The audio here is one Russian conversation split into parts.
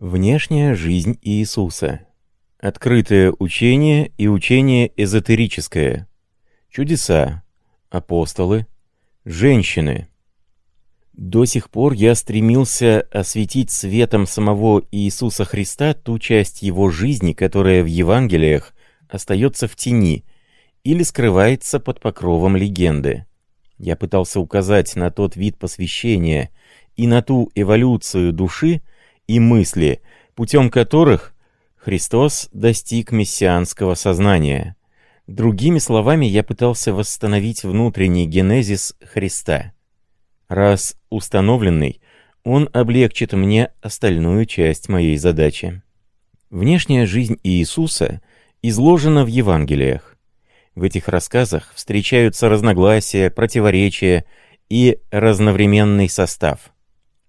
Внешняя жизнь Иисуса. Открытое учение и учение эзотерическое. Чудеса. Апостолы. Женщины. До сих пор я стремился осветить светом самого Иисуса Христа ту часть его жизни, которая в Евангелиях остается в тени или скрывается под покровом легенды. Я пытался указать на тот вид посвящения и на ту эволюцию души, и мысли, путем которых Христос достиг мессианского сознания. Другими словами, я пытался восстановить внутренний генезис Христа. Раз установленный, он облегчит мне остальную часть моей задачи. Внешняя жизнь Иисуса изложена в Евангелиях. В этих рассказах встречаются разногласия, противоречия и разновременный состав.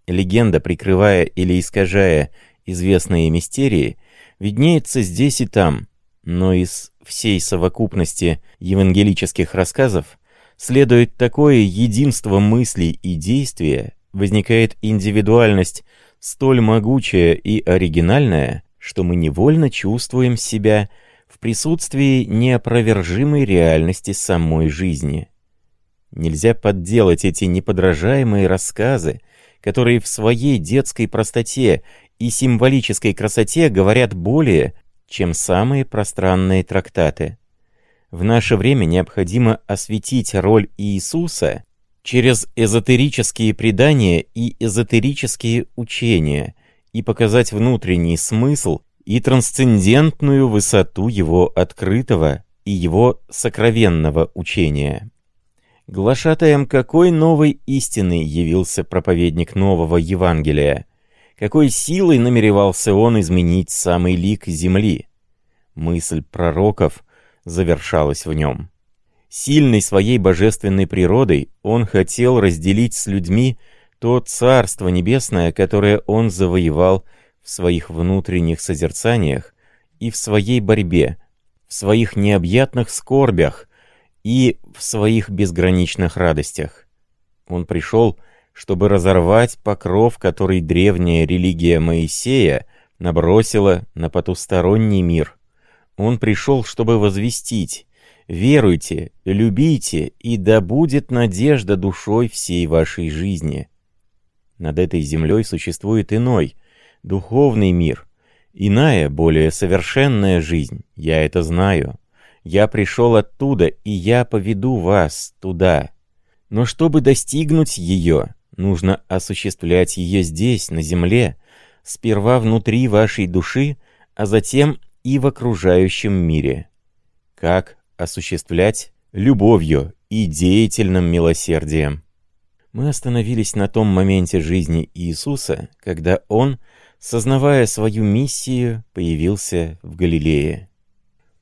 Легенда, прикрывая или искажая известные мистерии, виднеется здесь и там, но из всей совокупности евангелических рассказов следует такое единство мыслей и действия, возникает индивидуальность столь могучая и оригинальная, что мы невольно чувствуем себя в присутствии неопровержимой реальности самой жизни. Нельзя подделать эти неподражаемые рассказы, которые в своей детской простоте и символической красоте говорят более, чем самые пространные трактаты. В наше время необходимо осветить роль Иисуса через эзотерические предания и эзотерические учения и показать внутренний смысл и трансцендентную высоту его открытого и его сокровенного учения. Глашатаем какой новой истины явился проповедник нового Евангелия? Какой силой намеревался он изменить самый лик земли? Мысль пророков завершалась в нем. Сильной своей божественной природой он хотел разделить с людьми то Царство Небесное, которое он завоевал в своих внутренних созерцаниях и в своей борьбе, в своих необъятных скорбях, и в своих безграничных радостях. Он пришел, чтобы разорвать покров, который древняя религия Моисея набросила на потусторонний мир. Он пришел, чтобы возвестить «Веруйте, любите, и да будет надежда душой всей вашей жизни». Над этой землей существует иной, духовный мир, иная, более совершенная жизнь, я это знаю. Я пришел оттуда, и я поведу вас туда. Но чтобы достигнуть ее, нужно осуществлять ее здесь, на земле, сперва внутри вашей души, а затем и в окружающем мире. Как осуществлять любовью и деятельным милосердием? Мы остановились на том моменте жизни Иисуса, когда Он, сознавая свою миссию, появился в Галилее.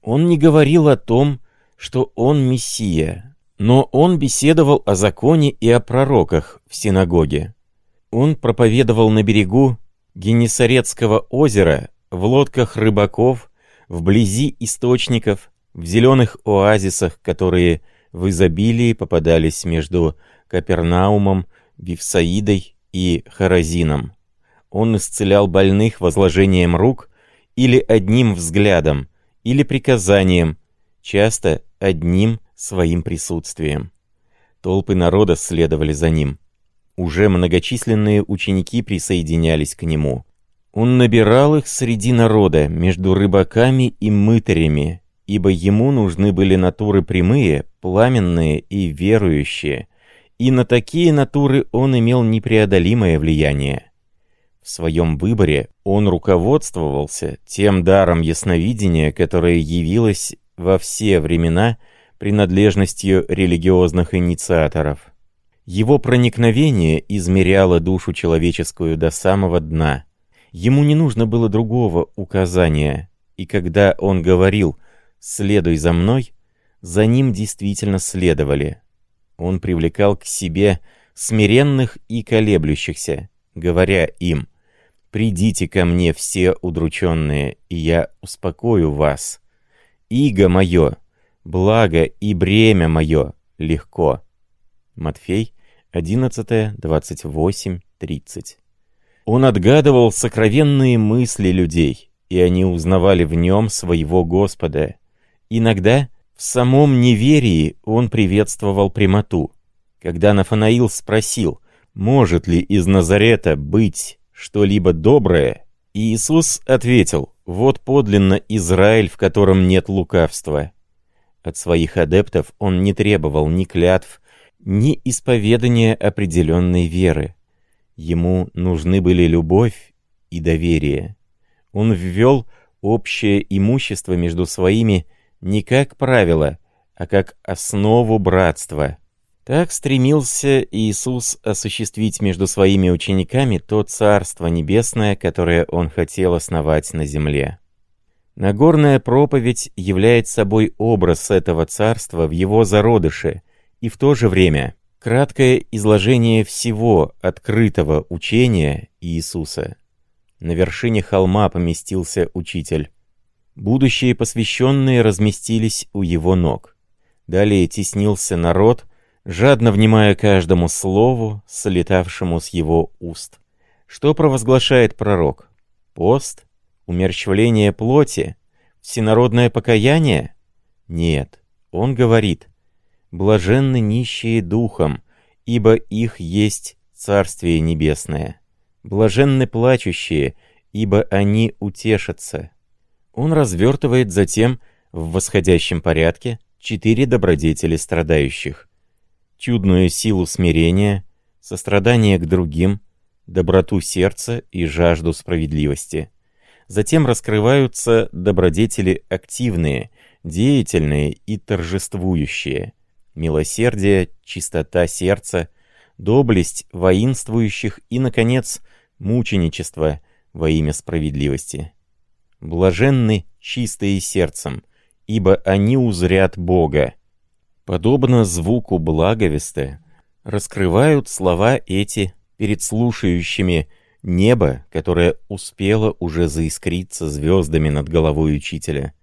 Он не говорил о том, что он Мессия, но он беседовал о законе и о пророках в синагоге. Он проповедовал на берегу Генесарецкого озера, в лодках рыбаков, вблизи источников, в зеленых оазисах, которые в изобилии попадались между Капернаумом, Вифсаидой и Харазином. Он исцелял больных возложением рук или одним взглядом, или приказанием, часто одним своим присутствием. Толпы народа следовали за ним. Уже многочисленные ученики присоединялись к нему. Он набирал их среди народа, между рыбаками и мытарями, ибо ему нужны были натуры прямые, пламенные и верующие, и на такие натуры он имел непреодолимое влияние. В своем выборе он руководствовался тем даром ясновидения, которое явилось во все времена принадлежностью религиозных инициаторов. Его проникновение измеряло душу человеческую до самого дна. Ему не нужно было другого указания, и когда он говорил «следуй за мной», за ним действительно следовали. Он привлекал к себе смиренных и колеблющихся, говоря им – «Придите ко мне все удрученные, и я успокою вас. Иго мое, благо и бремя мое легко». Матфей 11, 28, 30. Он отгадывал сокровенные мысли людей, и они узнавали в нем своего Господа. Иногда в самом неверии он приветствовал прямоту. Когда Нафанаил спросил, может ли из Назарета быть что-либо доброе, Иисус ответил, вот подлинно Израиль, в котором нет лукавства. От своих адептов он не требовал ни клятв, ни исповедания определенной веры. Ему нужны были любовь и доверие. Он ввел общее имущество между своими не как правило, а как основу братства. Так стремился Иисус осуществить между своими учениками то Царство Небесное, которое Он хотел основать на земле. Нагорная проповедь является собой образ этого царства в его зародыше и в то же время краткое изложение всего открытого учения Иисуса. На вершине холма поместился учитель. Будущие посвященные разместились у его ног. Далее теснился народ — жадно внимая каждому слову, слетавшему с его уст. Что провозглашает пророк? Пост? Умерщвление плоти? Всенародное покаяние? Нет, он говорит, «Блаженны нищие духом, ибо их есть Царствие Небесное. Блаженны плачущие, ибо они утешатся». Он развертывает затем в восходящем порядке четыре добродетели страдающих чудную силу смирения, сострадание к другим, доброту сердца и жажду справедливости. Затем раскрываются добродетели активные, деятельные и торжествующие, милосердие, чистота сердца, доблесть воинствующих и, наконец, мученичество во имя справедливости. Блаженны чистые сердцем, ибо они узрят Бога. Подобно звуку благовеста, раскрывают слова эти перед слушающими небо, которое успело уже заискриться звездами над головой учителя.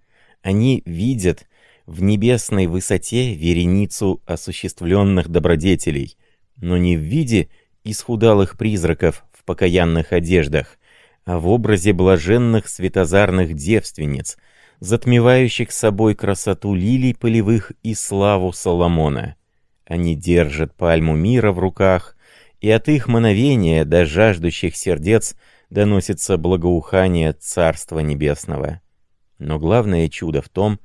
Они видят в небесной высоте вереницу осуществленных добродетелей, но не в виде исхудалых призраков в покаянных одеждах, а в образе блаженных светозарных девственниц — затмевающих собой красоту лилий полевых и славу Соломона. Они держат пальму мира в руках, и от их мановения до жаждущих сердец доносится благоухание Царства Небесного. Но главное чудо в том,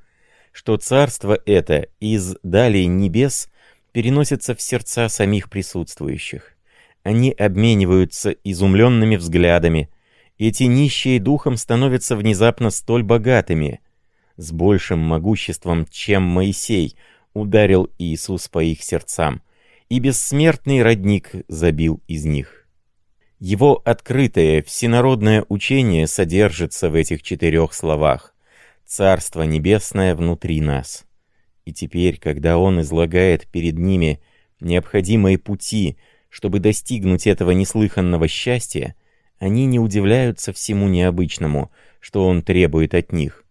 что Царство это из далей небес переносится в сердца самих присутствующих. Они обмениваются изумленными взглядами, эти нищие духом становятся внезапно столь богатыми, с большим могуществом, чем Моисей, ударил Иисус по их сердцам, и бессмертный родник забил из них. Его открытое всенародное учение содержится в этих четырех словах «Царство небесное внутри нас». И теперь, когда он излагает перед ними необходимые пути, чтобы достигнуть этого неслыханного счастья, они не удивляются всему необычному, что он требует от них.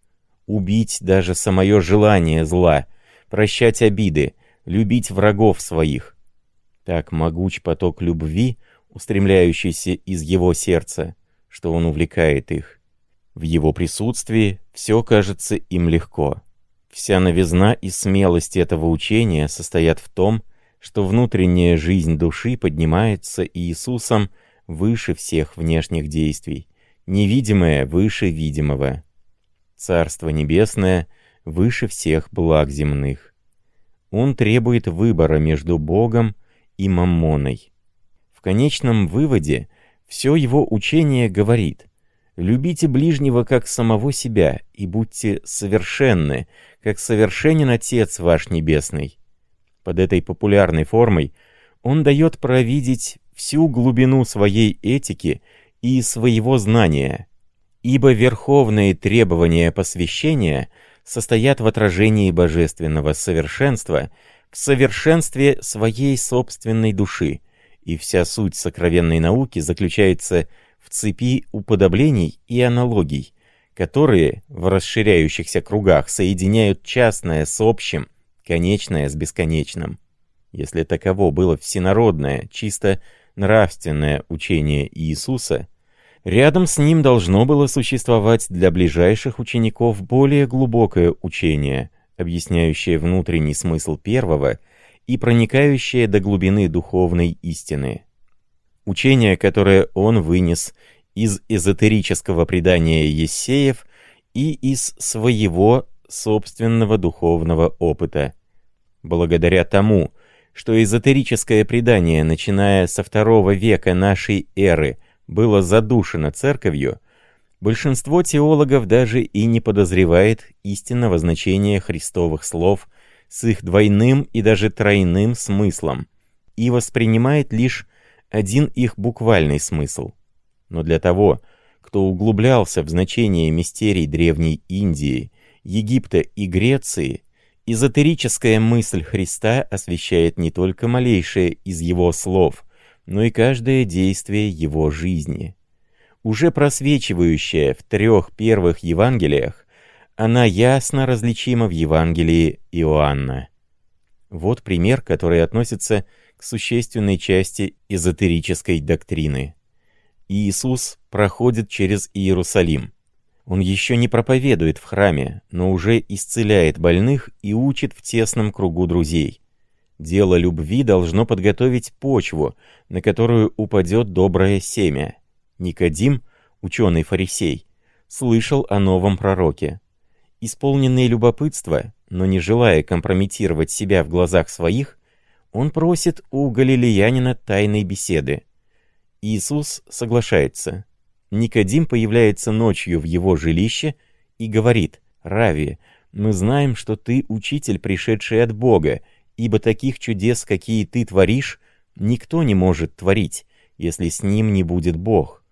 Убить даже самое желание зла, прощать обиды, любить врагов своих. Так могуч поток любви, устремляющийся из его сердца, что он увлекает их. В его присутствии все кажется им легко. Вся новизна и смелость этого учения состоят в том, что внутренняя жизнь души поднимается Иисусом выше всех внешних действий, невидимое выше видимого. Царство Небесное выше всех благ земных. Он требует выбора между Богом и Маммоной. В конечном выводе все его учение говорит «Любите ближнего как самого себя и будьте совершенны, как совершенен Отец ваш Небесный». Под этой популярной формой он дает провидеть всю глубину своей этики и своего знания, ибо верховные требования посвящения состоят в отражении божественного совершенства в совершенстве своей собственной души, и вся суть сокровенной науки заключается в цепи уподоблений и аналогий, которые в расширяющихся кругах соединяют частное с общим, конечное с бесконечным. Если таково было всенародное, чисто нравственное учение Иисуса, Рядом с ним должно было существовать для ближайших учеников более глубокое учение, объясняющее внутренний смысл первого и проникающее до глубины духовной истины. Учение, которое он вынес из эзотерического предания Ессеев и из своего собственного духовного опыта. Благодаря тому, что эзотерическое предание, начиная со второго века нашей эры, было задушено церковью, большинство теологов даже и не подозревает истинного значения христовых слов с их двойным и даже тройным смыслом и воспринимает лишь один их буквальный смысл. Но для того, кто углублялся в значение мистерий Древней Индии, Египта и Греции, эзотерическая мысль Христа освещает не только малейшее из его слов, но и каждое действие его жизни. Уже просвечивающая в трех первых Евангелиях, она ясно различима в Евангелии Иоанна. Вот пример, который относится к существенной части эзотерической доктрины. Иисус проходит через Иерусалим. Он еще не проповедует в храме, но уже исцеляет больных и учит в тесном кругу друзей. Дело любви должно подготовить почву, на которую упадет доброе семя. Никодим, ученый-фарисей, слышал о новом пророке. Исполненный любопытства, но не желая компрометировать себя в глазах своих, он просит у галилеянина тайной беседы. Иисус соглашается. Никодим появляется ночью в его жилище и говорит, «Рави, мы знаем, что ты учитель, пришедший от Бога, ибо таких чудес, какие ты творишь, никто не может творить, если с ним не будет Бог».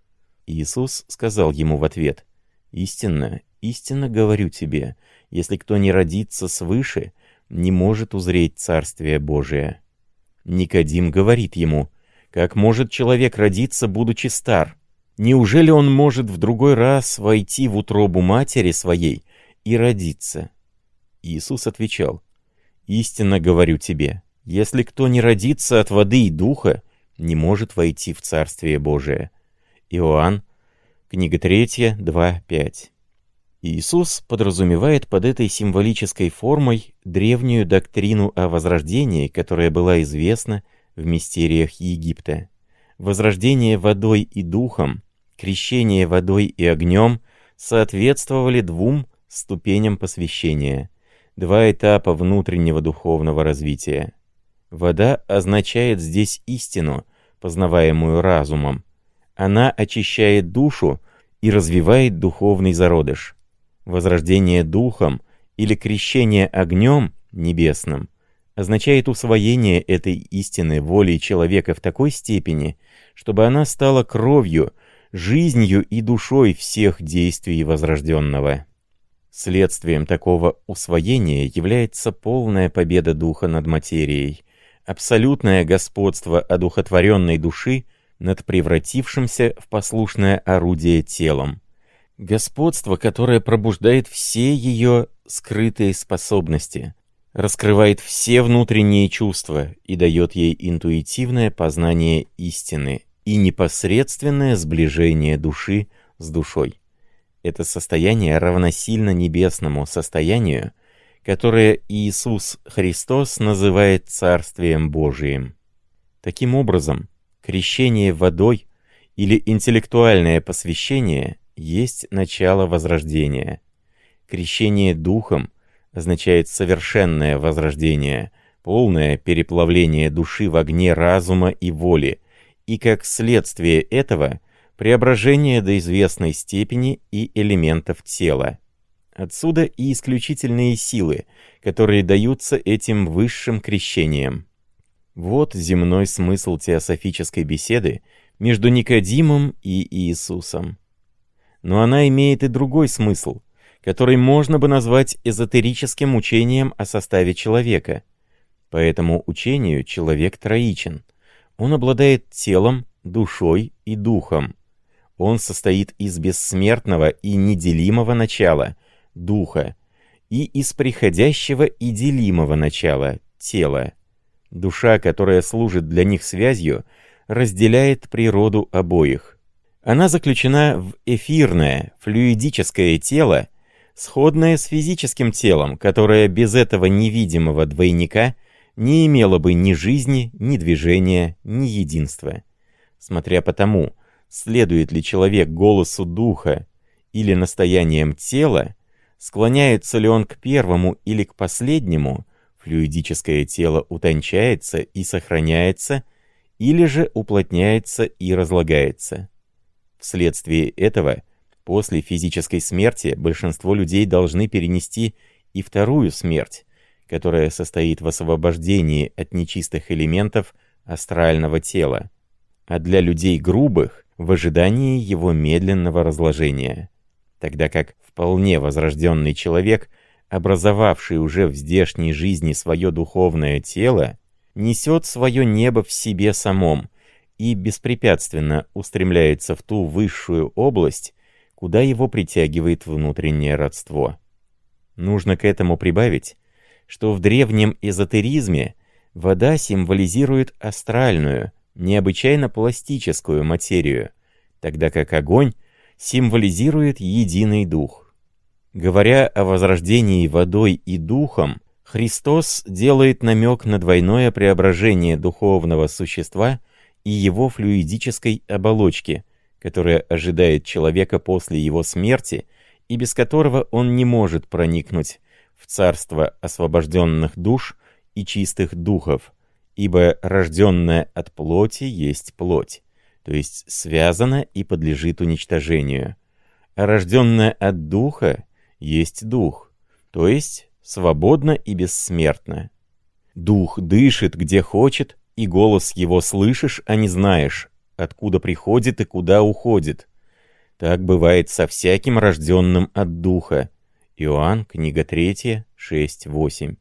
Иисус сказал ему в ответ, «Истинно, истинно говорю тебе, если кто не родится свыше, не может узреть Царствие Божие». Никодим говорит ему, как может человек родиться, будучи стар? Неужели он может в другой раз войти в утробу матери своей и родиться? Иисус отвечал, «Истинно говорю тебе, если кто не родится от воды и духа, не может войти в Царствие Божие». Иоанн, книга 3, 2, 5. Иисус подразумевает под этой символической формой древнюю доктрину о возрождении, которая была известна в мистериях Египта. Возрождение водой и духом, крещение водой и огнем соответствовали двум ступеням посвящения, два этапа внутреннего духовного развития. Вода означает здесь истину, познаваемую разумом. Она очищает душу и развивает духовный зародыш. Возрождение духом или крещение огнем небесным означает усвоение этой истины воли человека в такой степени, чтобы она стала кровью, жизнью и душой всех действий возрожденного. Следствием такого усвоения является полная победа духа над материей, абсолютное господство одухотворенной души над превратившимся в послушное орудие телом. Господство, которое пробуждает все ее скрытые способности, раскрывает все внутренние чувства и дает ей интуитивное познание истины и непосредственное сближение души с душой. Это состояние равносильно небесному состоянию, которое Иисус Христос называет Царствием Божиим. Таким образом, крещение водой или интеллектуальное посвящение есть начало возрождения. Крещение Духом — означает совершенное возрождение, полное переплавление души в огне разума и воли, и как следствие этого преображение до известной степени и элементов тела. Отсюда и исключительные силы, которые даются этим высшим крещением. Вот земной смысл теософической беседы между Никодимом и Иисусом. Но она имеет и другой смысл — который можно бы назвать эзотерическим учением о составе человека. По этому учению человек троичен. Он обладает телом, душой и духом. Он состоит из бессмертного и неделимого начала, духа, и из приходящего и делимого начала, тела. Душа, которая служит для них связью, разделяет природу обоих. Она заключена в эфирное, флюидическое тело, сходное с физическим телом, которое без этого невидимого двойника не имело бы ни жизни, ни движения, ни единства. Смотря по тому, следует ли человек голосу духа или настоянием тела, склоняется ли он к первому или к последнему, флюидическое тело утончается и сохраняется, или же уплотняется и разлагается. Вследствие этого, после физической смерти большинство людей должны перенести и вторую смерть, которая состоит в освобождении от нечистых элементов астрального тела, а для людей грубых — в ожидании его медленного разложения, тогда как вполне возрожденный человек, образовавший уже в здешней жизни свое духовное тело, несет свое небо в себе самом и беспрепятственно устремляется в ту высшую область, куда его притягивает внутреннее родство. Нужно к этому прибавить, что в древнем эзотеризме вода символизирует астральную, необычайно пластическую материю, тогда как огонь символизирует единый дух. Говоря о возрождении водой и духом, Христос делает намек на двойное преображение духовного существа и его флюидической оболочки, которая ожидает человека после его смерти и без которого он не может проникнуть в царство освобожденных душ и чистых духов, ибо рожденная от плоти есть плоть, то есть связана и подлежит уничтожению, а рожденная от духа есть дух, то есть свободно и бессмертно. Дух дышит, где хочет, и голос его слышишь, а не знаешь, откуда приходит и куда уходит. Так бывает со всяким рожденным от Духа. Иоанн, книга 3, 6, 8.